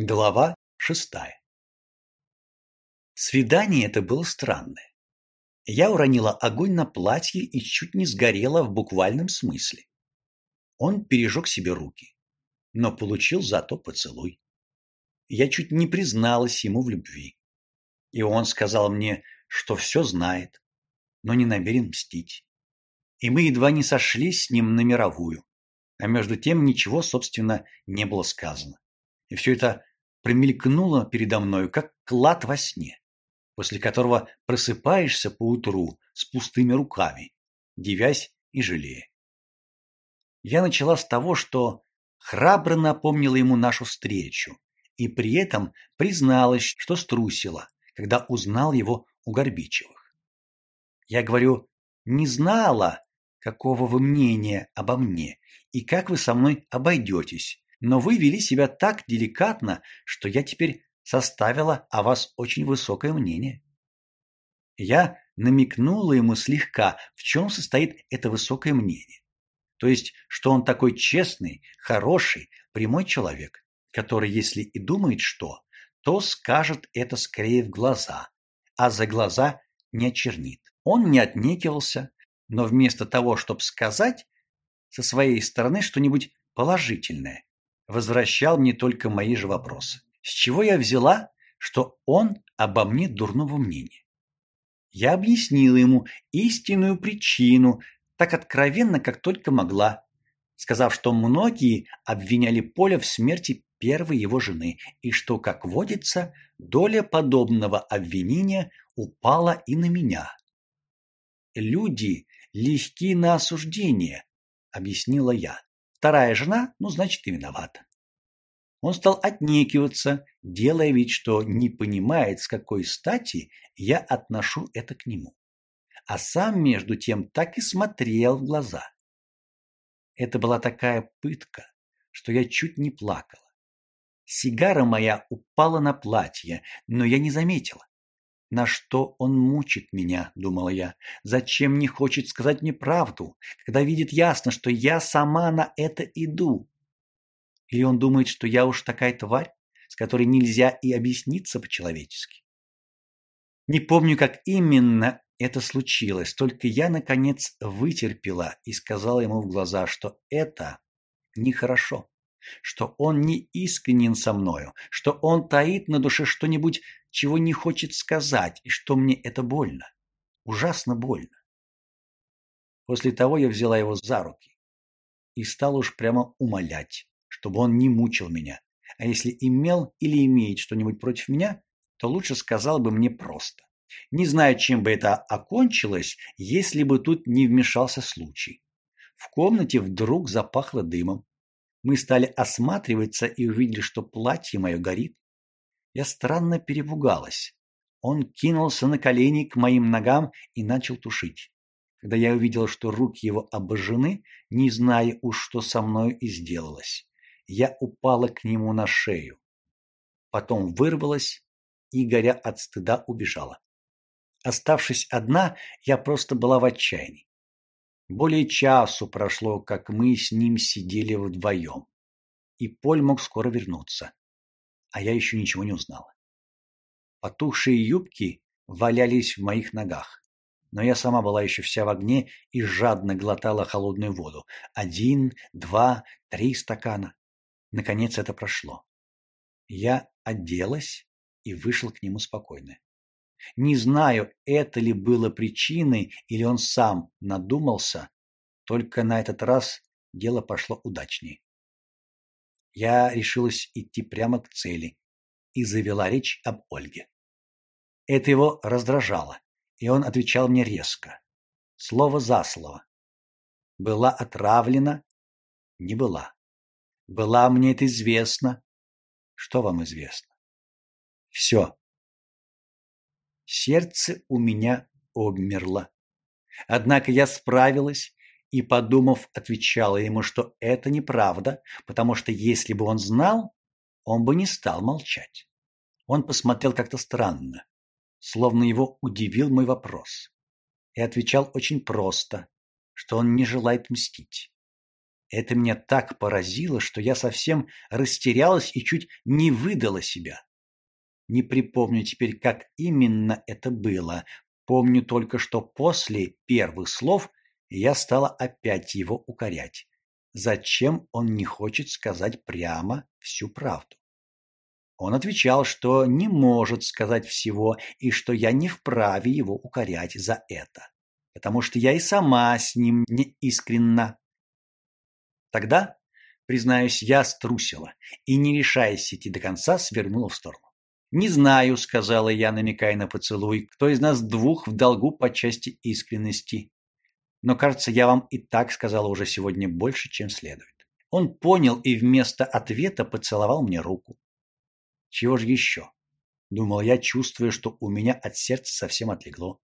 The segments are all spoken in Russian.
Глава шестая Свидание это было странное. Я уронила огонь на платье и чуть не сгорела в буквальном смысле. Он пережег себе руки, но получил зато поцелуй. Я чуть не призналась ему в любви. И он сказал мне, что все знает, но не намерен мстить. И мы едва не сошлись с ним на мировую. А между тем ничего, собственно, не было сказано. И все это промелькнуло передо мною, как клад во сне, после которого просыпаешься поутру с пустыми руками, девясь и жалея. Я начала с того, что храбро напомнила ему нашу встречу и при этом призналась, что струсила, когда узнал его у Горбичевых. Я говорю, не знала, какого вы мнения обо мне и как вы со мной обойдетесь, но вы вели себя так деликатно, что я теперь составила о вас очень высокое мнение. Я намекнула ему слегка, в чем состоит это высокое мнение. То есть, что он такой честный, хороший, прямой человек, который, если и думает что, то скажет это скорее в глаза, а за глаза не очернит. Он не отнекивался, но вместо того, чтобы сказать со своей стороны что-нибудь положительное, возвращал мне только мои же вопросы. С чего я взяла, что он обо мне дурного мнения? Я объяснила ему истинную причину, так откровенно, как только могла, сказав, что многие обвиняли Поля в смерти первой его жены и что, как водится, доля подобного обвинения упала и на меня. Люди легки на осуждение, объяснила я. Вторая жена, ну, значит, и виновата. Он стал отнекиваться, делая вид, что не понимает, с какой стати я отношу это к нему. А сам между тем так и смотрел в глаза. Это была такая пытка, что я чуть не плакала. Сигара моя упала на платье, но я не заметила. На что он мучит меня, думала я. Зачем не хочет сказать мне правду, когда видит ясно, что я сама на это иду? Или он думает, что я уж такая тварь, с которой нельзя и объясниться по-человечески? Не помню, как именно это случилось, только я наконец вытерпела и сказала ему в глаза, что это нехорошо что он не искренен со мною, что он таит на душе что-нибудь, чего не хочет сказать, и что мне это больно, ужасно больно. После того я взяла его за руки и стала уж прямо умолять, чтобы он не мучил меня, а если имел или имеет что-нибудь против меня, то лучше сказал бы мне просто. Не знаю, чем бы это окончилось, если бы тут не вмешался случай. В комнате вдруг запахло дымом. Мы стали осматриваться и увидели, что платье мое горит. Я странно перепугалась. Он кинулся на колени к моим ногам и начал тушить. Когда я увидела, что руки его обожжены, не зная уж, что со мной и сделалось, я упала к нему на шею. Потом вырвалась и, горя от стыда, убежала. Оставшись одна, я просто была в отчаянии. Более часу прошло, как мы с ним сидели вдвоем, и Поль мог скоро вернуться, а я еще ничего не узнала. Потухшие юбки валялись в моих ногах, но я сама была еще вся в огне и жадно глотала холодную воду. Один, два, три стакана. Наконец это прошло. Я оделась и вышел к нему спокойно. Не знаю, это ли было причиной или он сам надумался, только на этот раз дело пошло удачнее. Я решилась идти прямо к цели и завела речь об Ольге. Это его раздражало, и он отвечал мне резко, слово за слово. Была отравлена? Не была. Была мне это известно? Что вам известно? Все. Сердце у меня обмерло. Однако я справилась и, подумав, отвечала ему, что это неправда, потому что если бы он знал, он бы не стал молчать. Он посмотрел как-то странно, словно его удивил мой вопрос, и отвечал очень просто, что он не желает мстить. Это меня так поразило, что я совсем растерялась и чуть не выдала себя. Не припомню теперь, как именно это было. Помню только, что после первых слов я стала опять его укорять. Зачем он не хочет сказать прямо всю правду? Он отвечал, что не может сказать всего и что я не вправе его укорять за это, потому что я и сама с ним не искренна. Тогда, признаюсь, я струсила и, не решаясь идти до конца, свернула в сторону. «Не знаю», — сказала я, намекая на поцелуй, — «кто из нас двух в долгу по части искренности. Но, кажется, я вам и так сказала уже сегодня больше, чем следует». Он понял и вместо ответа поцеловал мне руку. «Чего же еще?» — думал я, чувствуя, что у меня от сердца совсем отлегло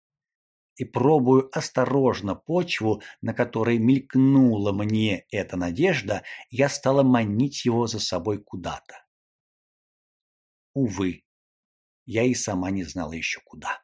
и пробую осторожно почву, на которой мелькнула мне эта надежда, я стала манить его за собой куда-то. Увы, я и сама не знала еще куда.